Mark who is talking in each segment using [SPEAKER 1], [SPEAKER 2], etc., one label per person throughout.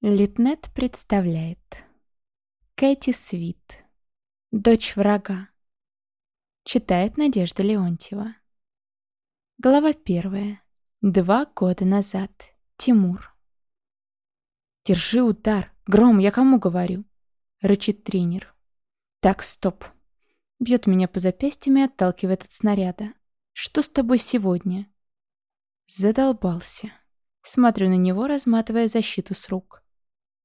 [SPEAKER 1] Литнет представляет Кэти Свит Дочь врага Читает Надежда Леонтьева Глава первая. Два года назад. Тимур. «Держи удар! Гром, я кому говорю?» — рычит тренер. «Так, стоп!» Бьет меня по запястьям и отталкивает от снаряда. «Что с тобой сегодня?» Задолбался. Смотрю на него, разматывая защиту с рук.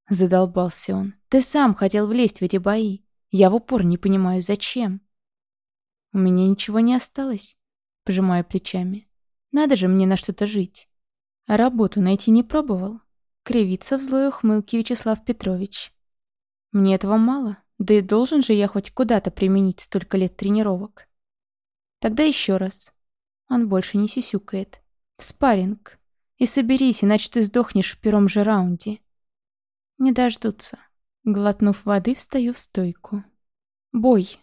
[SPEAKER 1] Задолбался он. Ты сам хотел влезть в эти бои. Я в упор не понимаю, зачем. У меня ничего не осталось. Пожимаю плечами. Надо же мне на что-то жить. А работу найти не пробовал. Кривится в злой ухмылке Вячеслав Петрович. Мне этого мало. Да и должен же я хоть куда-то применить столько лет тренировок. Тогда еще раз. Он больше не сисюкает. В спарринг. И соберись, иначе ты сдохнешь в первом же раунде. Не дождутся. Глотнув воды, встаю в стойку. «Бой!»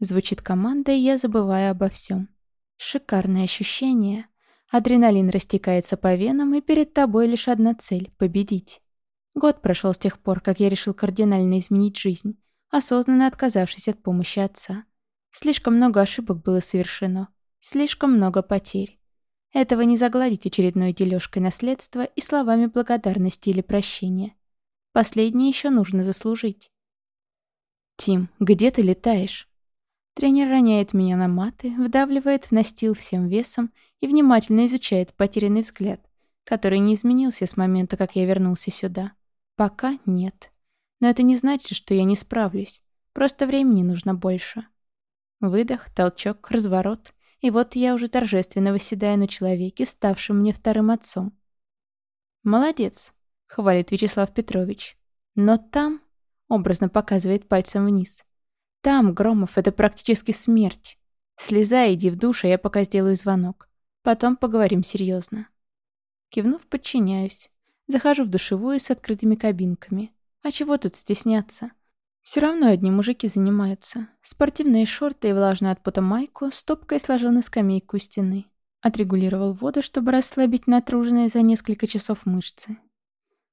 [SPEAKER 1] Звучит команда, и я забываю обо всем. Шикарное ощущение. Адреналин растекается по венам, и перед тобой лишь одна цель — победить. Год прошел с тех пор, как я решил кардинально изменить жизнь, осознанно отказавшись от помощи отца. Слишком много ошибок было совершено. Слишком много потерь. Этого не загладить очередной дележкой наследства и словами благодарности или прощения. Последнее еще нужно заслужить. «Тим, где ты летаешь?» Тренер роняет меня на маты, вдавливает в настил всем весом и внимательно изучает потерянный взгляд, который не изменился с момента, как я вернулся сюда. Пока нет. Но это не значит, что я не справлюсь. Просто времени нужно больше. Выдох, толчок, разворот. И вот я уже торжественно восседаю на человеке, ставшем мне вторым отцом. «Молодец», — хвалит Вячеслав Петрович. «Но там...» — образно показывает пальцем вниз. «Там, Громов, это практически смерть. Слезай, иди в душ, а я пока сделаю звонок. Потом поговорим серьезно. Кивнув, подчиняюсь. Захожу в душевую с открытыми кабинками. А чего тут стесняться? Все равно одни мужики занимаются. Спортивные шорты и влажную от пота майку стопкой сложил на скамейку стены. Отрегулировал воду, чтобы расслабить натруженные за несколько часов мышцы.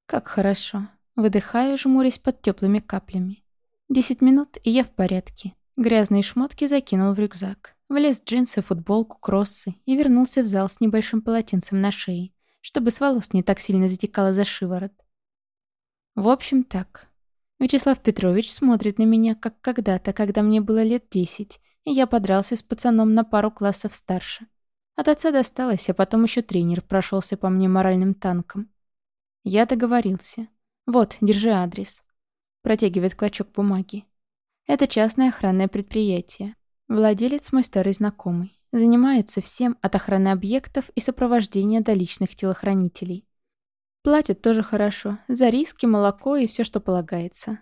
[SPEAKER 1] Как хорошо. Выдыхаю, жмурясь под теплыми каплями. Десять минут, и я в порядке. Грязные шмотки закинул в рюкзак. Влез джинсы, футболку, кроссы и вернулся в зал с небольшим полотенцем на шее, чтобы с волос не так сильно затекало за шиворот. В общем, так. Вячеслав Петрович смотрит на меня, как когда-то, когда мне было лет десять, и я подрался с пацаном на пару классов старше. От отца досталось, а потом еще тренер прошелся по мне моральным танком. Я договорился. Вот, держи адрес. Протягивает клочок бумаги. Это частное охранное предприятие. Владелец мой старый знакомый. Занимаются всем от охраны объектов и сопровождения до личных телохранителей. Платят тоже хорошо. За риски, молоко и все, что полагается.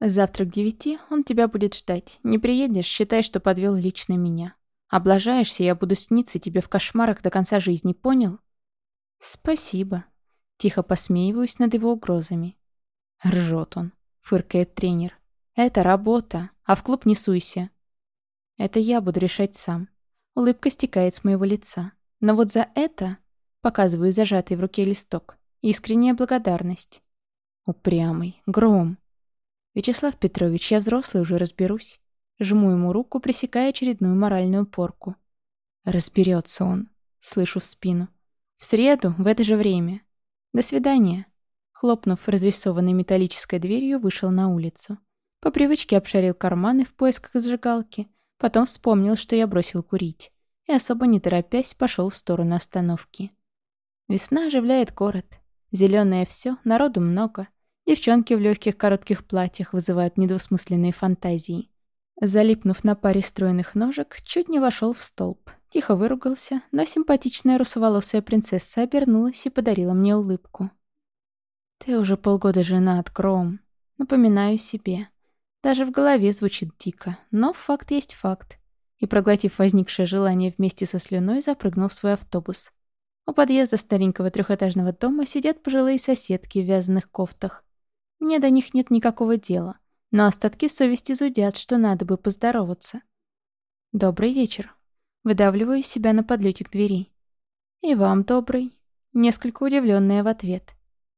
[SPEAKER 1] Завтра к девяти он тебя будет ждать. Не приедешь, считай, что подвел лично меня. Облажаешься, я буду сниться тебе в кошмарах до конца жизни, понял? Спасибо. Тихо посмеиваюсь над его угрозами. Ржет он, фыркает тренер. Это работа, а в клуб не суйся. Это я буду решать сам. Улыбка стекает с моего лица. Но вот за это, показываю зажатый в руке листок, искренняя благодарность. Упрямый, гром. Вячеслав Петрович, я взрослый, уже разберусь. Жму ему руку, пресекая очередную моральную порку. Разберется он, слышу в спину. В среду, в это же время. «До свидания». Хлопнув разрисованной металлической дверью, вышел на улицу. По привычке обшарил карманы в поисках зажигалки, потом вспомнил, что я бросил курить, и особо не торопясь пошел в сторону остановки. Весна оживляет город. Зеленое все, народу много. Девчонки в легких коротких платьях вызывают недвусмысленные фантазии. Залипнув на паре стройных ножек, чуть не вошел в столб. Тихо выругался, но симпатичная русоволосая принцесса обернулась и подарила мне улыбку. «Ты уже полгода женат, Кром. Напоминаю себе. Даже в голове звучит дико, но факт есть факт». И, проглотив возникшее желание вместе со слюной, запрыгнул в свой автобус. У подъезда старенького трехэтажного дома сидят пожилые соседки в вязаных кофтах. Мне до них нет никакого дела, но остатки совести зудят, что надо бы поздороваться. «Добрый вечер», Выдавливаю себя на подлете к двери. «И вам добрый». Несколько удивленная в ответ.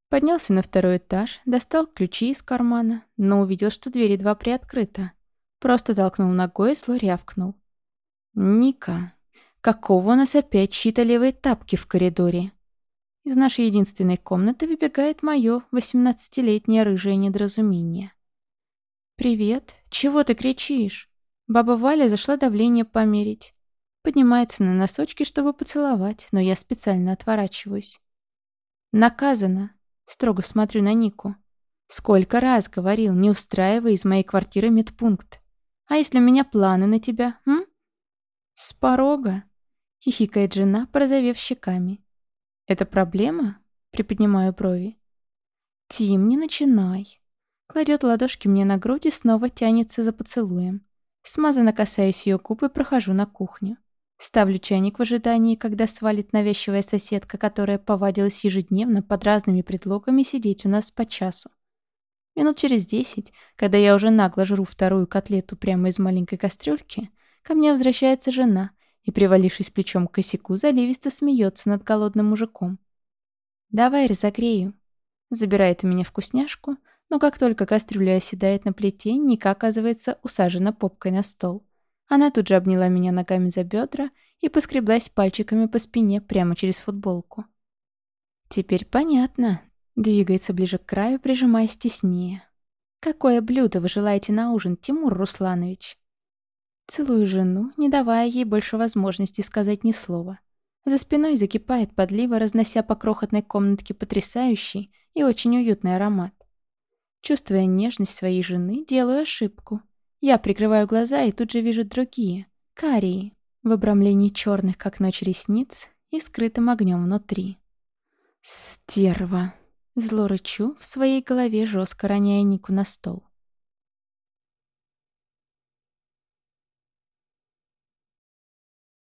[SPEAKER 1] Поднялся на второй этаж, достал ключи из кармана, но увидел, что дверь едва приоткрыта. Просто толкнул ногой и зло рявкнул. «Ника, какого у нас опять чьи-то левые тапки в коридоре?» Из нашей единственной комнаты выбегает мое восемнадцатилетнее рыжее недоразумение. «Привет. Чего ты кричишь?» Баба Валя зашла давление померить. Поднимается на носочки, чтобы поцеловать, но я специально отворачиваюсь. «Наказано!» Строго смотрю на Нику. «Сколько раз говорил, не устраивай из моей квартиры медпункт. А если у меня планы на тебя, м?» «С порога!» — хихикает жена, порозовев щеками. «Это проблема?» — приподнимаю брови. «Тим, не начинай!» Кладет ладошки мне на грудь и снова тянется за поцелуем. Смазанно касаюсь ее губ и прохожу на кухню. Ставлю чайник в ожидании, когда свалит навязчивая соседка, которая повадилась ежедневно под разными предлогами сидеть у нас по часу. Минут через десять, когда я уже нагло жру вторую котлету прямо из маленькой кастрюльки, ко мне возвращается жена и, привалившись плечом к косяку, заливисто смеется над голодным мужиком. «Давай разогрею». Забирает у меня вкусняшку, но как только кастрюля оседает на плите, Ника оказывается усажена попкой на стол. Она тут же обняла меня ногами за бедра и поскреблась пальчиками по спине прямо через футболку. «Теперь понятно», — двигается ближе к краю, прижимаясь теснее. «Какое блюдо вы желаете на ужин, Тимур Русланович?» Целую жену, не давая ей больше возможности сказать ни слова. За спиной закипает подлива, разнося по крохотной комнатке потрясающий и очень уютный аромат. Чувствуя нежность своей жены, делаю ошибку. Я прикрываю глаза и тут же вижу другие, карие, в обрамлении черных, как ночь ресниц, и скрытым огнем внутри. «Стерва!» Зло рычу, в своей голове жестко роняя Нику на стол.